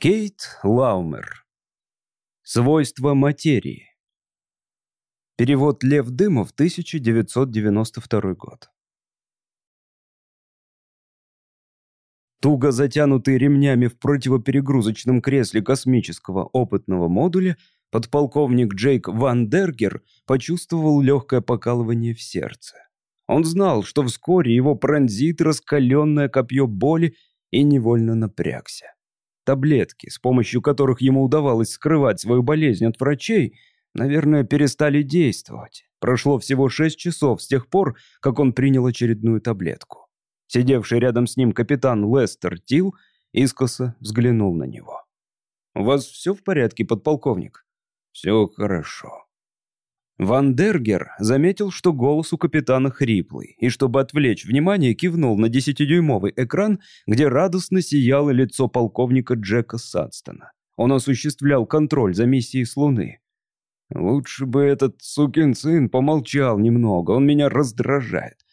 Кейт Лаумер. Свойства материи. Перевод Лев Дымов, 1992 год. Туго затянутый ремнями в противоперегрузочном кресле космического опытного модуля, подполковник Джейк Ван Дергер почувствовал легкое покалывание в сердце. Он знал, что вскоре его пронзит раскаленное копье боли и невольно напрягся. Таблетки, с помощью которых ему удавалось скрывать свою болезнь от врачей, наверное, перестали действовать. Прошло всего шесть часов с тех пор, как он принял очередную таблетку. Сидевший рядом с ним капитан Лестер Тил искоса взглянул на него. «У вас все в порядке, подполковник?» «Все хорошо», Ван Дергер заметил, что голос у капитана хриплый, и чтобы отвлечь внимание, кивнул на десятидюймовый экран, где радостно сияло лицо полковника Джека Садстона. Он осуществлял контроль за миссией с Луны. «Лучше бы этот сукин сын помолчал немного, он меня раздражает».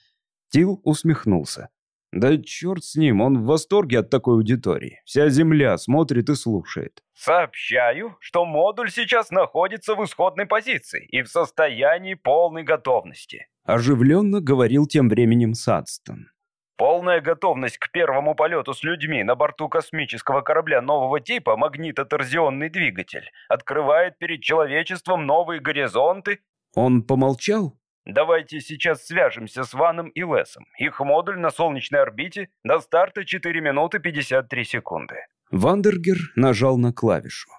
Тил усмехнулся. Да черт с ним, он в восторге от такой аудитории. Вся земля смотрит и слушает. Сообщаю, что модуль сейчас находится в исходной позиции и в состоянии полной готовности. Оживленно говорил тем временем Садстон. Полная готовность к первому полету с людьми на борту космического корабля нового типа магнитоторзионный двигатель открывает перед человечеством новые горизонты. Он помолчал, Давайте сейчас свяжемся с Ваном и Лесом. Их модуль на солнечной орбите до старта 4 минуты 53 секунды. Вандергер нажал на клавишу.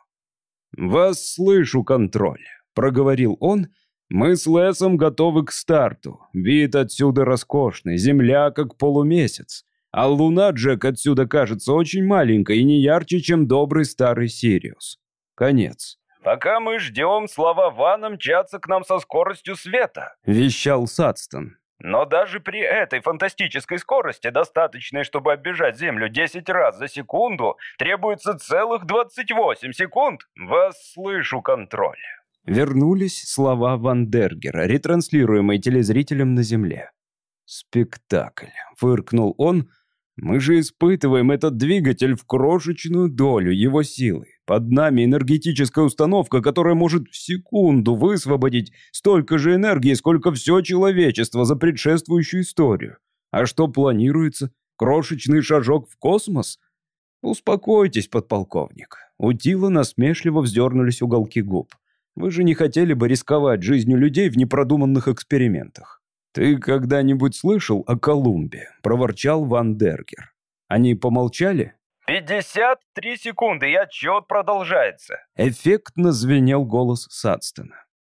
«Вас слышу, контроль», — проговорил он. «Мы с Лесом готовы к старту. Вид отсюда роскошный, земля как полумесяц. А луна, Джек, отсюда кажется очень маленькой и не ярче, чем добрый старый Сириус. Конец». «Пока мы ждем, слова Вана мчатся к нам со скоростью света», — вещал Садстон. «Но даже при этой фантастической скорости, достаточной, чтобы оббежать Землю 10 раз за секунду, требуется целых 28 секунд. Вас слышу, контроль». Вернулись слова Вандергера, ретранслируемые телезрителям на Земле. «Спектакль», — фыркнул он, — «мы же испытываем этот двигатель в крошечную долю его силы. Под нами энергетическая установка, которая может в секунду высвободить столько же энергии, сколько все человечество за предшествующую историю. А что планируется? Крошечный шажок в космос? Успокойтесь, подполковник. У Тила насмешливо вздернулись уголки губ. Вы же не хотели бы рисковать жизнью людей в непродуманных экспериментах. «Ты когда-нибудь слышал о Колумбе?» – проворчал Ван Дергер. Они помолчали, «Пятьдесят три секунды, и отчет продолжается!» Эффектно звенел голос Садстона.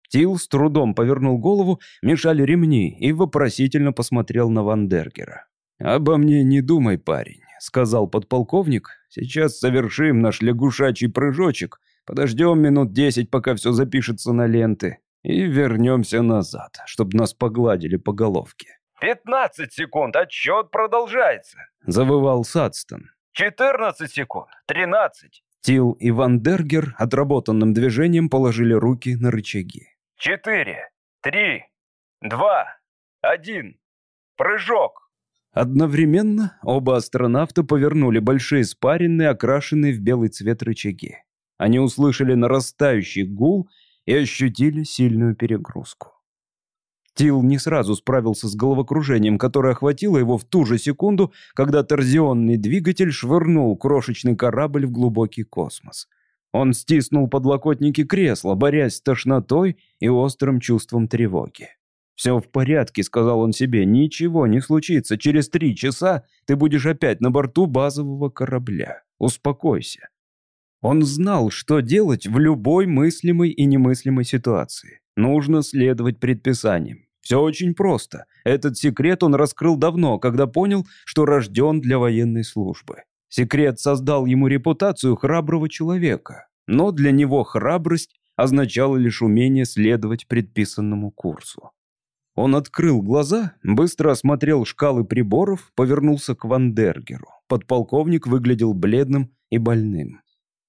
Тил с трудом повернул голову, мешали ремни, и вопросительно посмотрел на Вандергера. «Обо мне не думай, парень», — сказал подполковник. «Сейчас совершим наш лягушачий прыжочек, подождем минут десять, пока все запишется на ленты, и вернемся назад, чтобы нас погладили по головке». «Пятнадцать секунд, отчет продолжается», — завывал Садстон. 14 секунд. 13. Тил и Ван Дергер отработанным движением положили руки на рычаги. 4, 3, 2, 1. Прыжок. Одновременно оба астронавта повернули большие спаренные, окрашенные в белый цвет рычаги. Они услышали нарастающий гул и ощутили сильную перегрузку. Тил не сразу справился с головокружением, которое охватило его в ту же секунду, когда торзионный двигатель швырнул крошечный корабль в глубокий космос. Он стиснул подлокотники кресла, борясь с тошнотой и острым чувством тревоги. «Все в порядке», — сказал он себе, — «ничего не случится. Через три часа ты будешь опять на борту базового корабля. Успокойся». Он знал, что делать в любой мыслимой и немыслимой ситуации. Нужно следовать предписаниям. Все очень просто. Этот секрет он раскрыл давно, когда понял, что рожден для военной службы. Секрет создал ему репутацию храброго человека. Но для него храбрость означала лишь умение следовать предписанному курсу. Он открыл глаза, быстро осмотрел шкалы приборов, повернулся к Вандергеру. Подполковник выглядел бледным и больным.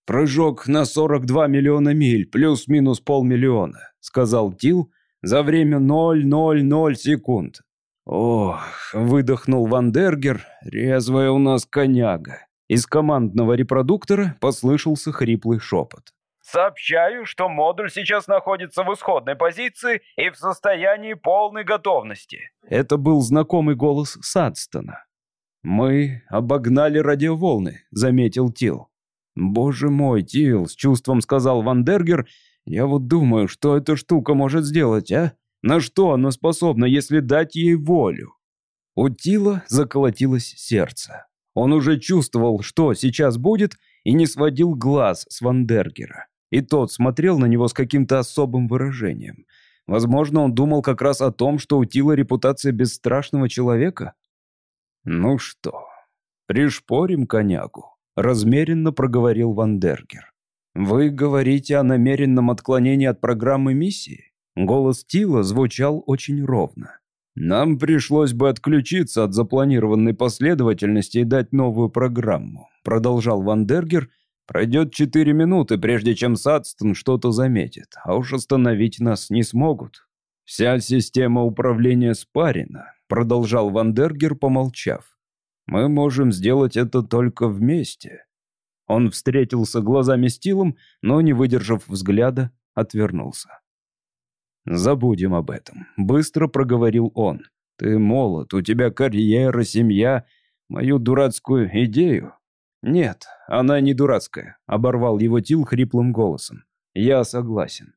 «Прыжок на 42 миллиона миль, плюс-минус полмиллиона», — сказал Тил, за время 0,00 секунд. Ох, выдохнул Вандергер, резвая у нас коняга. Из командного репродуктора послышался хриплый шепот. Сообщаю, что модуль сейчас находится в исходной позиции и в состоянии полной готовности. Это был знакомый голос Садстона. «Мы обогнали радиоволны», — заметил Тил. «Боже мой, Тил», — с чувством сказал Вандергер, — «я вот думаю, что эта штука может сделать, а? На что она способна, если дать ей волю?» У Тила заколотилось сердце. Он уже чувствовал, что сейчас будет, и не сводил глаз с Вандергера. И тот смотрел на него с каким-то особым выражением. Возможно, он думал как раз о том, что у Тила репутация бесстрашного человека. «Ну что, пришпорим конягу», — размеренно проговорил Вандергер. «Вы говорите о намеренном отклонении от программы миссии?» Голос Тила звучал очень ровно. «Нам пришлось бы отключиться от запланированной последовательности и дать новую программу», продолжал Вандергер, Пройдет четыре минуты, прежде чем Садстон что-то заметит, а уж остановить нас не смогут. Вся система управления спарена, продолжал Вандергер, помолчав. Мы можем сделать это только вместе. Он встретился глазами с Тилом, но, не выдержав взгляда, отвернулся. «Забудем об этом», — быстро проговорил он. «Ты молод, у тебя карьера, семья. Мою дурацкую идею «Нет, она не дурацкая», — оборвал его Тил хриплым голосом. «Я согласен».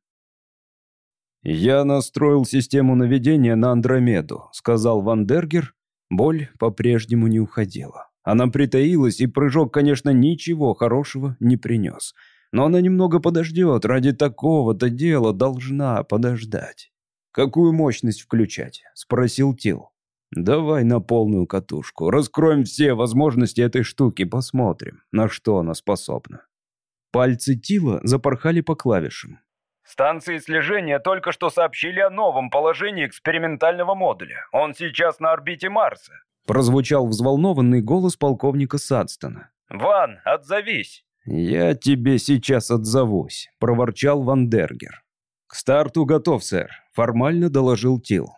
«Я настроил систему наведения на Андромеду», — сказал Вандергер. Боль по-прежнему не уходила. Она притаилась, и прыжок, конечно, ничего хорошего не принес. Но она немного подождет, ради такого-то дела должна подождать. «Какую мощность включать?» — спросил Тил. Давай на полную катушку. Раскроем все возможности этой штуки, посмотрим, на что она способна. Пальцы Тила запорхали по клавишам. Станции слежения только что сообщили о новом положении экспериментального модуля. Он сейчас на орбите Марса. Прозвучал взволнованный голос полковника Садстона. «Ван, отзовись!» «Я тебе сейчас отзовусь», — проворчал Вандергер. «К старту готов, сэр», — формально доложил Тил.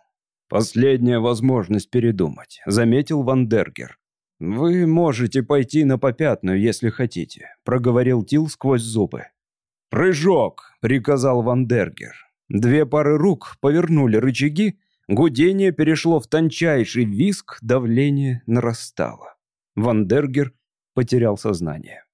«Последняя возможность передумать», — заметил Вандергер. «Вы можете пойти на попятную, если хотите», — проговорил Тил сквозь зубы. «Прыжок!» — приказал Вандергер. Две пары рук повернули рычаги, гудение перешло в тончайший визг, давление нарастало. Вандергер потерял сознание.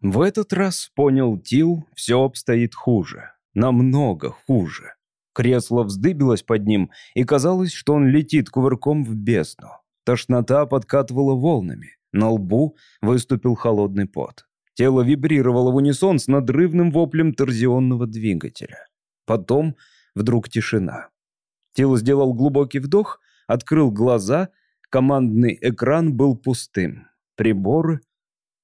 В этот раз, понял Тил, все обстоит хуже. Намного хуже. Кресло вздыбилось под ним, и казалось, что он летит кувырком в бездну. Тошнота подкатывала волнами. На лбу выступил холодный пот. Тело вибрировало в унисон с надрывным воплем торзионного двигателя. Потом вдруг тишина. Тело сделал глубокий вдох, открыл глаза, командный экран был пустым. Приборы...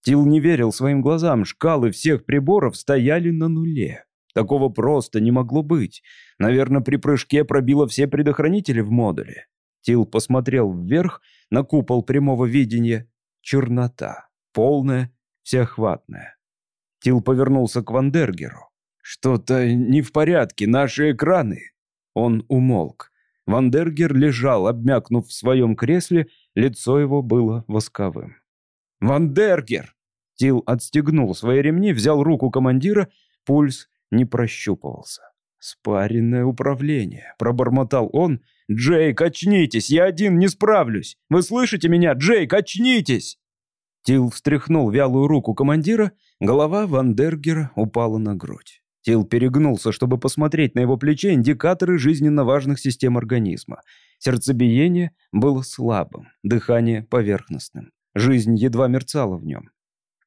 Тил не верил своим глазам, шкалы всех приборов стояли на нуле. Такого просто не могло быть. Наверное, при прыжке пробило все предохранители в модуле. Тил посмотрел вверх на купол прямого видения. Чернота. Полная, всеохватная. Тил повернулся к Вандергеру. «Что-то не в порядке, наши экраны!» Он умолк. Вандергер лежал, обмякнув в своем кресле, лицо его было восковым. «Вандергер!» Тил отстегнул свои ремни, взял руку командира, пульс не прощупывался. «Спаренное управление», — пробормотал он. «Джейк, очнитесь, я один не справлюсь! Вы слышите меня? Джейк, очнитесь!» Тил встряхнул вялую руку командира, голова Вандергера упала на грудь. Тил перегнулся, чтобы посмотреть на его плече индикаторы жизненно важных систем организма. Сердцебиение было слабым, дыхание поверхностным. Жизнь едва мерцала в нем.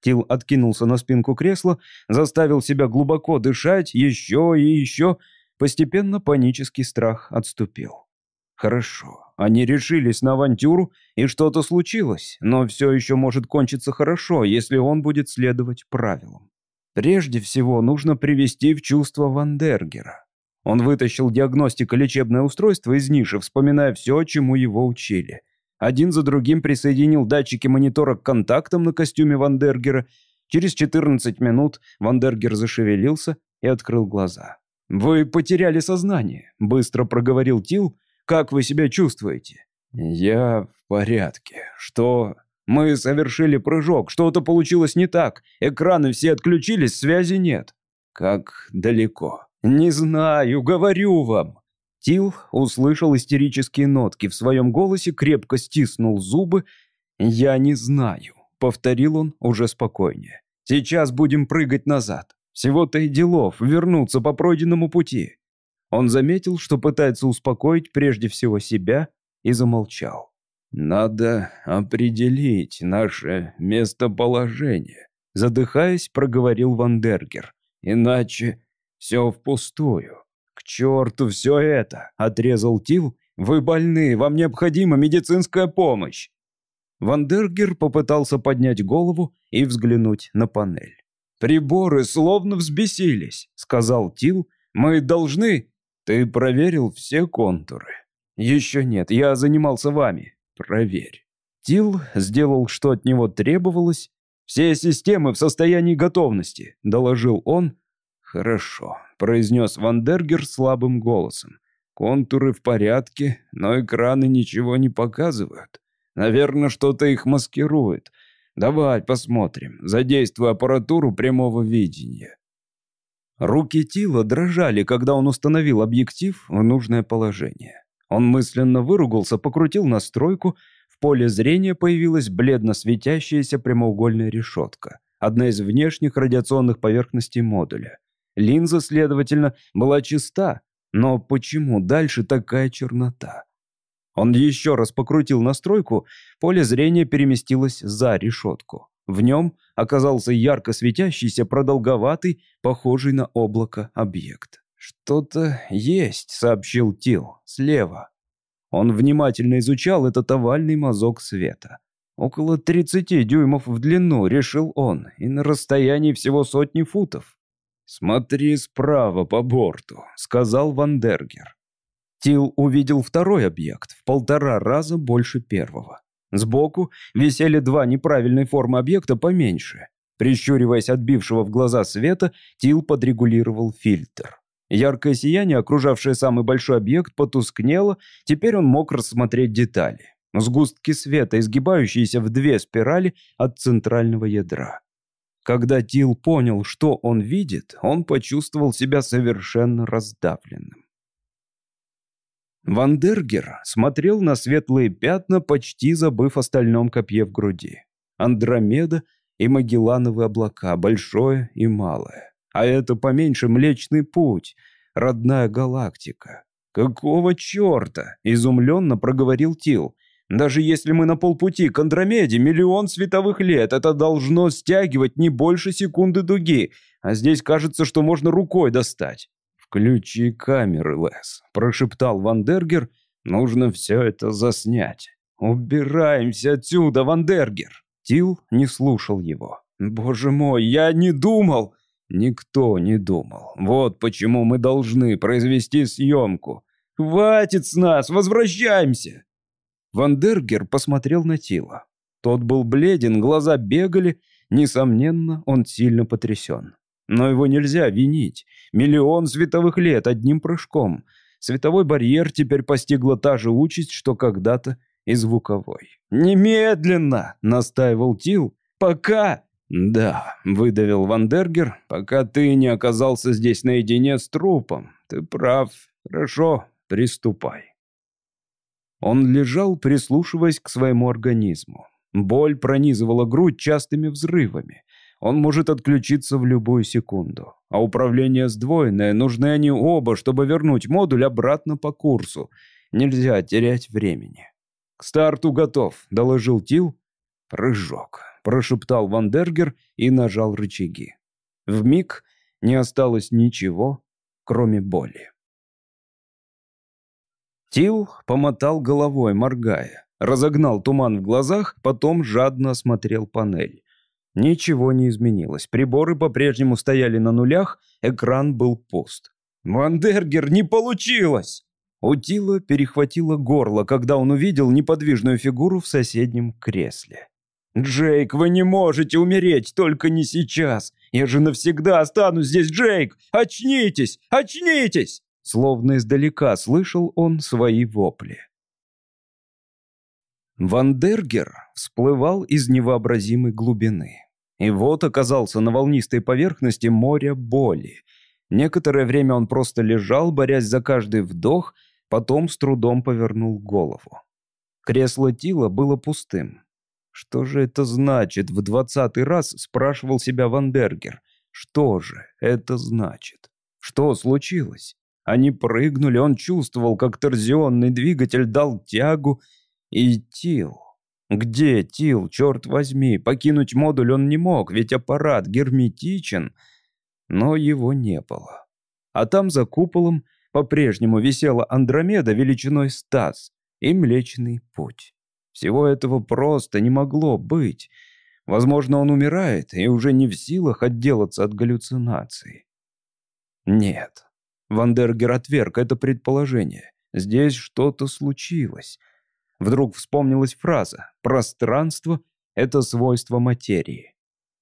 Тил откинулся на спинку кресла, заставил себя глубоко дышать, еще и еще. Постепенно панический страх отступил. Хорошо, они решились на авантюру, и что-то случилось, но все еще может кончиться хорошо, если он будет следовать правилам. Прежде всего, нужно привести в чувство Вандергера. Он вытащил диагностико-лечебное устройство из ниши, вспоминая все, чему его учили. Один за другим присоединил датчики монитора к контактам на костюме Вандергера. Через 14 минут Вандергер зашевелился и открыл глаза. «Вы потеряли сознание», — быстро проговорил Тил. «Как вы себя чувствуете?» «Я в порядке. Что Мы совершили прыжок, что-то получилось не так. Экраны все отключились, связи нет. Как далеко? Не знаю, говорю вам. Тил услышал истерические нотки в своем голосе, крепко стиснул зубы. «Я не знаю», — повторил он уже спокойнее. «Сейчас будем прыгать назад. Всего-то и делов вернуться по пройденному пути». Он заметил, что пытается успокоить прежде всего себя, и замолчал. «Надо определить наше местоположение», — задыхаясь, проговорил Вандергер. «Иначе все впустую». «К черту все это!» — отрезал Тил. «Вы больны, вам необходима медицинская помощь!» Вандергер попытался поднять голову и взглянуть на панель. «Приборы словно взбесились», — сказал Тил. «Мы должны...» «Ты проверил все контуры?» «Еще нет, я занимался вами. Проверь». Тил сделал, что от него требовалось. «Все системы в состоянии готовности», — доложил он. «Хорошо произнес Вандергер слабым голосом. «Контуры в порядке, но экраны ничего не показывают. Наверное, что-то их маскирует. Давай посмотрим. Задействуй аппаратуру прямого видения». Руки Тила дрожали, когда он установил объектив в нужное положение. Он мысленно выругался, покрутил настройку. В поле зрения появилась бледно светящаяся прямоугольная решетка. Одна из внешних радиационных поверхностей модуля. Линза, следовательно, была чиста. Но почему дальше такая чернота? Он еще раз покрутил настройку, поле зрения переместилось за решетку. В нем оказался ярко светящийся, продолговатый, похожий на облако объект. «Что-то есть», — сообщил Тил, — «слева». Он внимательно изучал этот овальный мазок света. Около 30 дюймов в длину, решил он, и на расстоянии всего сотни футов. «Смотри справа по борту», — сказал Вандергер. Тил увидел второй объект, в полтора раза больше первого. Сбоку висели два неправильной формы объекта поменьше. Прищуриваясь от бившего в глаза света, Тил подрегулировал фильтр. Яркое сияние, окружавшее самый большой объект, потускнело, теперь он мог рассмотреть детали. Сгустки света, изгибающиеся в две спирали от центрального ядра. Когда Тил понял, что он видит, он почувствовал себя совершенно раздавленным. Вандергер смотрел на светлые пятна, почти забыв о стальном копье в груди. Андромеда и Магеллановые облака, большое и малое. А это поменьше Млечный Путь, родная галактика. «Какого черта?» — изумленно проговорил Тил. Даже если мы на полпути к Андромеде, миллион световых лет, это должно стягивать не больше секунды дуги, а здесь кажется, что можно рукой достать. «Включи камеры, Лес», — прошептал Вандергер. «Нужно все это заснять». «Убираемся отсюда, Вандергер!» Тил не слушал его. «Боже мой, я не думал!» «Никто не думал. Вот почему мы должны произвести съемку. Хватит с нас, возвращаемся!» Вандергер посмотрел на Тила. Тот был бледен, глаза бегали. Несомненно, он сильно потрясен. Но его нельзя винить. Миллион световых лет одним прыжком. Световой барьер теперь постигла та же участь, что когда-то и звуковой. «Немедленно!» — настаивал Тил. «Пока!» «Да», — выдавил Вандергер, «пока ты не оказался здесь наедине с трупом. Ты прав. Хорошо, приступай». Он лежал, прислушиваясь к своему организму. Боль пронизывала грудь частыми взрывами. Он может отключиться в любую секунду. А управление сдвоенное, нужны они оба, чтобы вернуть модуль обратно по курсу. Нельзя терять времени. «К старту готов», — доложил Тил. «Прыжок», — прошептал Вандергер и нажал рычаги. В миг не осталось ничего, кроме боли. Тил помотал головой, моргая. Разогнал туман в глазах, потом жадно осмотрел панель. Ничего не изменилось. Приборы по-прежнему стояли на нулях, экран был пуст. «Вандергер, не получилось!» У Тила перехватило горло, когда он увидел неподвижную фигуру в соседнем кресле. «Джейк, вы не можете умереть, только не сейчас! Я же навсегда останусь здесь, Джейк! Очнитесь! Очнитесь!» Словно издалека слышал он свои вопли. Вандергер всплывал из невообразимой глубины. И вот оказался на волнистой поверхности моря боли. Некоторое время он просто лежал, борясь за каждый вдох, потом с трудом повернул голову. Кресло Тила было пустым. Что же это значит? В двадцатый раз спрашивал себя Вандергер. Что же это значит? Что случилось? Они прыгнули, он чувствовал, как торзионный двигатель дал тягу, и Тил. Где Тил, черт возьми? Покинуть модуль он не мог, ведь аппарат герметичен, но его не было. А там за куполом по-прежнему висела Андромеда величиной Стас и Млечный Путь. Всего этого просто не могло быть. Возможно, он умирает и уже не в силах отделаться от галлюцинаций. Нет. Вандергер отверг это предположение. Здесь что-то случилось. Вдруг вспомнилась фраза «пространство — это свойство материи».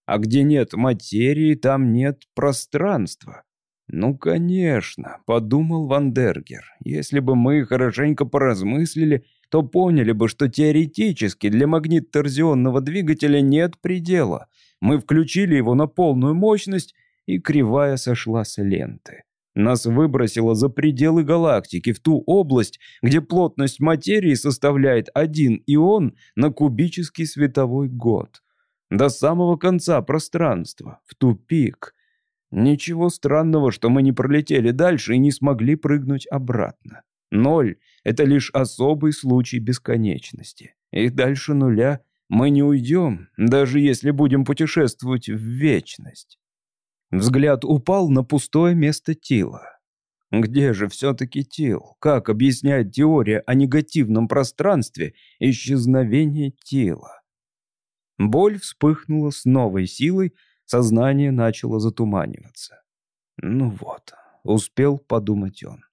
А где нет материи, там нет пространства. «Ну, конечно», — подумал Вандергер. «Если бы мы хорошенько поразмыслили, то поняли бы, что теоретически для магнитно-торзионного двигателя нет предела. Мы включили его на полную мощность, и кривая сошла с ленты. Нас выбросило за пределы галактики, в ту область, где плотность материи составляет один ион на кубический световой год. До самого конца пространства, в тупик. Ничего странного, что мы не пролетели дальше и не смогли прыгнуть обратно. Ноль — это лишь особый случай бесконечности. И дальше нуля мы не уйдем, даже если будем путешествовать в вечность. Взгляд упал на пустое место Тила. Где же все-таки Тил? Как объясняет теория о негативном пространстве исчезновение Тила? Боль вспыхнула с новой силой, сознание начало затуманиваться. Ну вот, успел подумать он.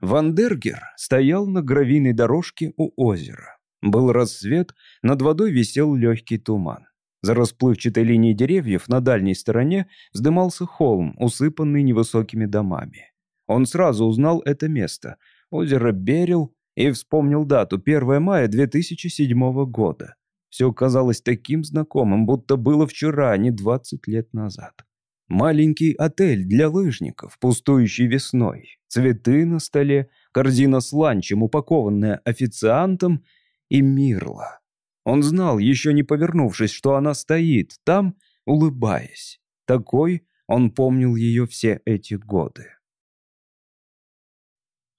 Вандергер стоял на гравийной дорожке у озера. Был рассвет, над водой висел легкий туман. За расплывчатой линией деревьев на дальней стороне вздымался холм, усыпанный невысокими домами. Он сразу узнал это место. Озеро Берил и вспомнил дату 1 мая 2007 года. Все казалось таким знакомым, будто было вчера, а не 20 лет назад. Маленький отель для лыжников, пустующий весной. Цветы на столе, корзина с ланчем, упакованная официантом и Мирла. Он знал, еще не повернувшись, что она стоит там, улыбаясь. Такой он помнил ее все эти годы.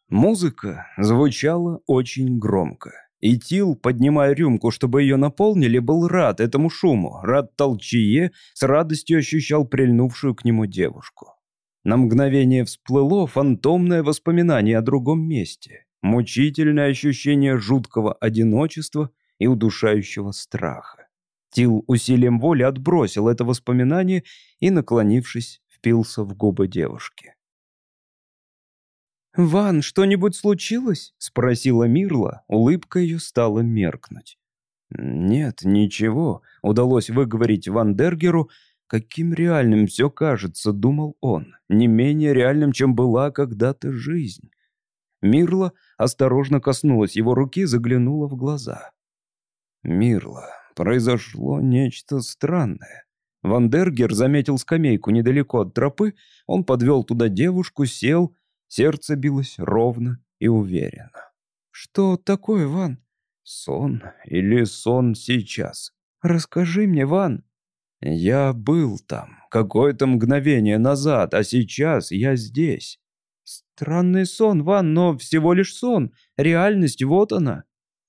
Музыка звучала очень громко. И Тил, поднимая рюмку, чтобы ее наполнили, был рад этому шуму, рад толчье, с радостью ощущал прильнувшую к нему девушку. На мгновение всплыло фантомное воспоминание о другом месте, мучительное ощущение жуткого одиночества и удушающего страха. Тил усилием воли отбросил это воспоминание и, наклонившись, впился в губы девушки. «Ван, что-нибудь случилось?» — спросила Мирла. Улыбка ее стала меркнуть. «Нет, ничего», — удалось выговорить Ван Дергеру. «Каким реальным все кажется», — думал он. «Не менее реальным, чем была когда-то жизнь». Мирла осторожно коснулась его руки, заглянула в глаза. Мирла, произошло нечто странное. Вандергер заметил скамейку недалеко от тропы, он подвел туда девушку, сел, сердце билось ровно и уверенно. «Что такое, Ван?» «Сон или сон сейчас?» «Расскажи мне, Ван». «Я был там какое-то мгновение назад, а сейчас я здесь». «Странный сон, Ван, но всего лишь сон. Реальность, вот она».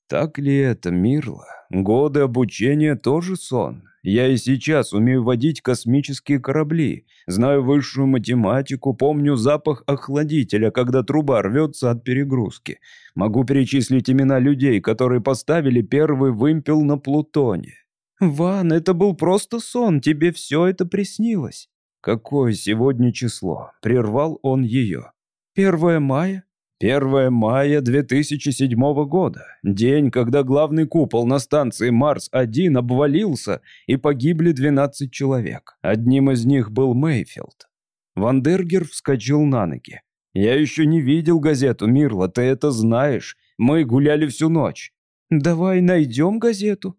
Так ли это, Мирла? Годы обучения тоже сон. Я и сейчас умею водить космические корабли, знаю высшую математику, помню запах охладителя, когда труба рвется от перегрузки. Могу перечислить имена людей, которые поставили первый вымпел на Плутоне. «Ван, это был просто сон, тебе все это приснилось». «Какое сегодня число?» — прервал он ее. «Первое мая?» 1 мая 2007 года. День, когда главный купол на станции Марс-1 обвалился и погибли 12 человек. Одним из них был Мейфилд. Вандергер вскочил на ноги. «Я еще не видел газету Мирла, ты это знаешь. Мы гуляли всю ночь. Давай найдем газету».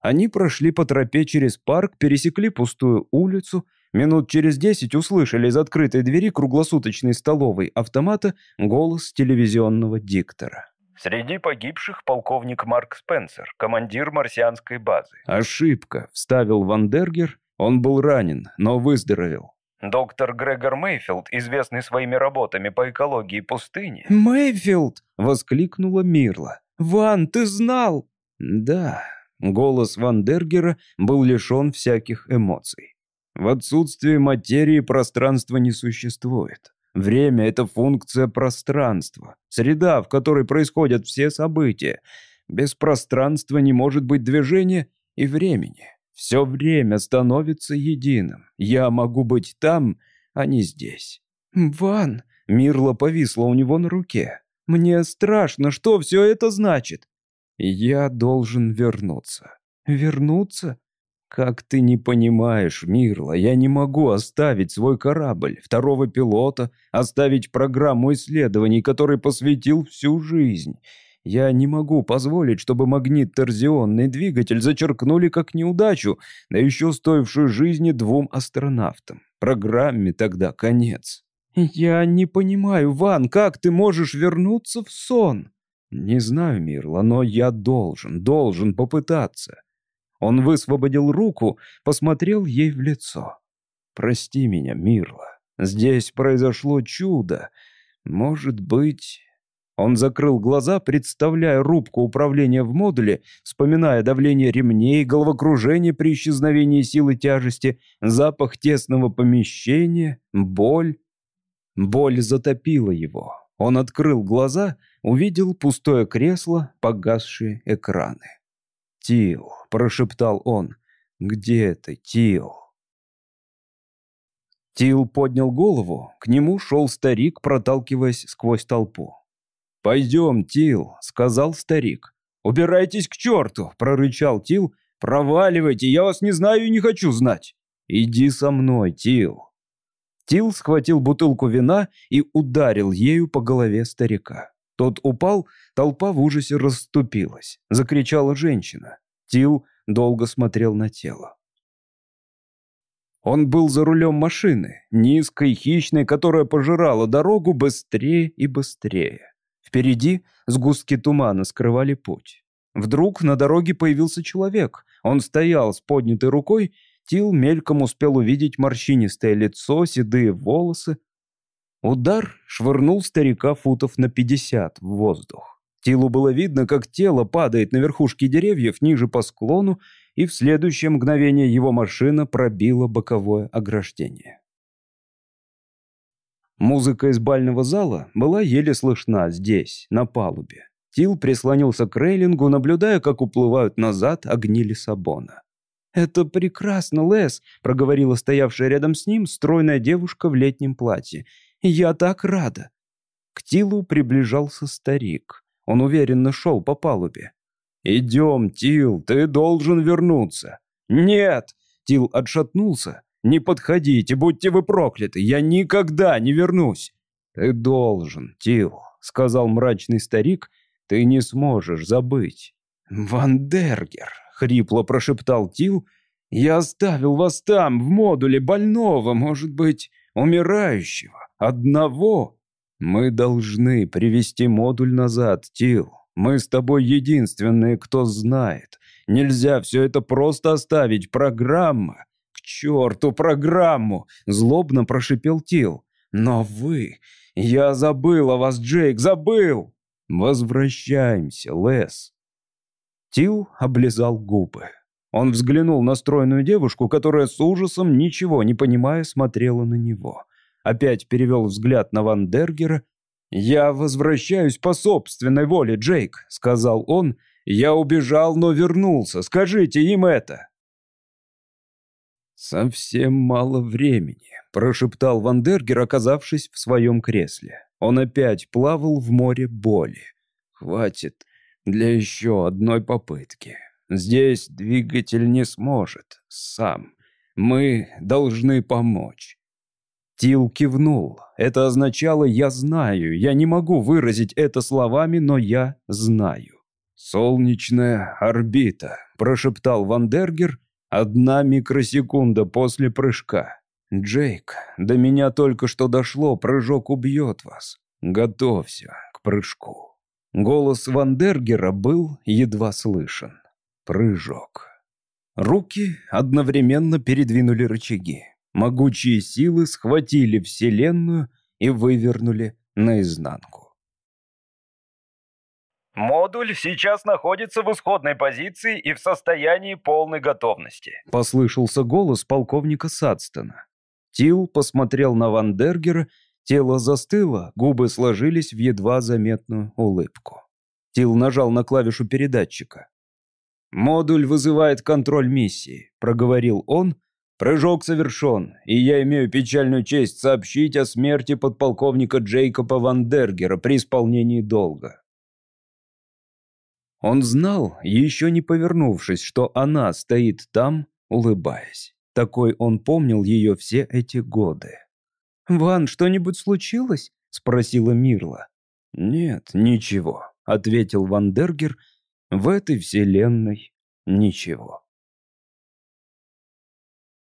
Они прошли по тропе через парк, пересекли пустую улицу, минут через десять услышали из открытой двери круглосуточной столовой автомата голос телевизионного диктора. Среди погибших полковник Марк Спенсер, командир марсианской базы. «Ошибка», — вставил Вандергер. Он был ранен, но выздоровел. Доктор Грегор Мейфилд, известный своими работами по экологии пустыни. «Мейфилд!» — воскликнула Мирла. «Ван, ты знал?» «Да». Голос Вандергера был лишен всяких эмоций. В отсутствии материи пространства не существует. Время — это функция пространства, среда, в которой происходят все события. Без пространства не может быть движения и времени. Все время становится единым. Я могу быть там, а не здесь. «Ван!» — Мирла повисла у него на руке. «Мне страшно, что все это значит?» «Я должен вернуться». «Вернуться?» «Как ты не понимаешь, Мирла, я не могу оставить свой корабль, второго пилота, оставить программу исследований, которой посвятил всю жизнь. Я не могу позволить, чтобы магнит-торзионный двигатель зачеркнули как неудачу, да еще стоившую жизни двум астронавтам. Программе тогда конец». «Я не понимаю, Ван, как ты можешь вернуться в сон?» «Не знаю, Мирла, но я должен, должен попытаться». Он высвободил руку, посмотрел ей в лицо. «Прости меня, Мирла. Здесь произошло чудо. Может быть...» Он закрыл глаза, представляя рубку управления в модуле, вспоминая давление ремней, головокружение при исчезновении силы тяжести, запах тесного помещения, боль. Боль затопила его. Он открыл глаза, увидел пустое кресло, погасшие экраны. «Тил», — прошептал он, — «где ты, Тил?» Тил поднял голову, к нему шел старик, проталкиваясь сквозь толпу. «Пойдем, Тил», — сказал старик. «Убирайтесь к черту», — прорычал Тил. «Проваливайте, я вас не знаю и не хочу знать». «Иди со мной, Тил». Тил схватил бутылку вина и ударил ею по голове старика. Тот упал, толпа в ужасе расступилась. Закричала женщина. Тил долго смотрел на тело. Он был за рулем машины, низкой, хищной, которая пожирала дорогу быстрее и быстрее. Впереди сгустки тумана скрывали путь. Вдруг на дороге появился человек. Он стоял с поднятой рукой Тил мельком успел увидеть морщинистое лицо, седые волосы. Удар швырнул старика футов на пятьдесят в воздух. Тилу было видно, как тело падает на верхушки деревьев ниже по склону, и в следующее мгновение его машина пробила боковое ограждение. Музыка из бального зала была еле слышна здесь, на палубе. Тил прислонился к рейлингу, наблюдая, как уплывают назад огни Лиссабона. «Это прекрасно, Лес», — проговорила стоявшая рядом с ним стройная девушка в летнем платье. «Я так рада». К Тилу приближался старик. Он уверенно шел по палубе. «Идем, Тил, ты должен вернуться». «Нет!» — Тил отшатнулся. «Не подходите, будьте вы прокляты, я никогда не вернусь». «Ты должен, Тил», — сказал мрачный старик. «Ты не сможешь забыть». «Вандергер», хрипло прошептал Тил. «Я оставил вас там, в модуле больного, может быть, умирающего, одного. Мы должны привести модуль назад, Тил. Мы с тобой единственные, кто знает. Нельзя все это просто оставить. Программа. К черту программу!» Злобно прошипел Тил. «Но вы... Я забыл о вас, Джейк, забыл!» «Возвращаемся, Лес. Тил облизал губы. Он взглянул на стройную девушку, которая с ужасом, ничего не понимая, смотрела на него. Опять перевел взгляд на Ван Дергера. «Я возвращаюсь по собственной воле, Джейк», — сказал он. «Я убежал, но вернулся. Скажите им это». «Совсем мало времени», — прошептал Ван Дергер, оказавшись в своем кресле. Он опять плавал в море боли. «Хватит для еще одной попытки. Здесь двигатель не сможет сам. Мы должны помочь». Тил кивнул. Это означало «я знаю». Я не могу выразить это словами, но я знаю. «Солнечная орбита», — прошептал Вандергер, «одна микросекунда после прыжка». «Джейк, до меня только что дошло, прыжок убьет вас. Готовься к прыжку». Голос Вандергера был едва слышен. Прыжок. Руки одновременно передвинули рычаги. Могучие силы схватили Вселенную и вывернули наизнанку. «Модуль сейчас находится в исходной позиции и в состоянии полной готовности», — послышался голос полковника Садстона. Тил посмотрел на Вандергера, тело застыло, губы сложились в едва заметную улыбку. Тил нажал на клавишу передатчика. «Модуль вызывает контроль миссии», — проговорил он. «Прыжок совершен, и я имею печальную честь сообщить о смерти подполковника Джейкоба Вандергера при исполнении долга. Он знал, еще не повернувшись, что она стоит там, улыбаясь. Такой он помнил ее все эти годы. «Ван, что-нибудь случилось?» — спросила Мирла. «Нет, ничего», — ответил Вандергер. «В этой вселенной ничего».